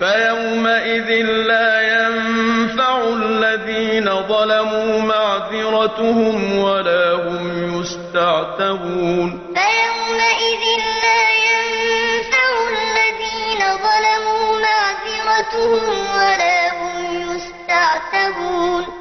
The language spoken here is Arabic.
فَيَوْمَئِذٍ لَّا يَنفَعُ الَّذِينَ ظَلَمُوا مَعْذِرَتُهُمْ وَلَا هُمْ يُسْتَعْتَبُونَ. فَيَوْمَئِذٍ لَّا يَنفَعُ الَّذِينَ ظَلَمُوا مَعْذِرَتُهُمْ وَلَا هُمْ يُسْتَعْتَبُونَ.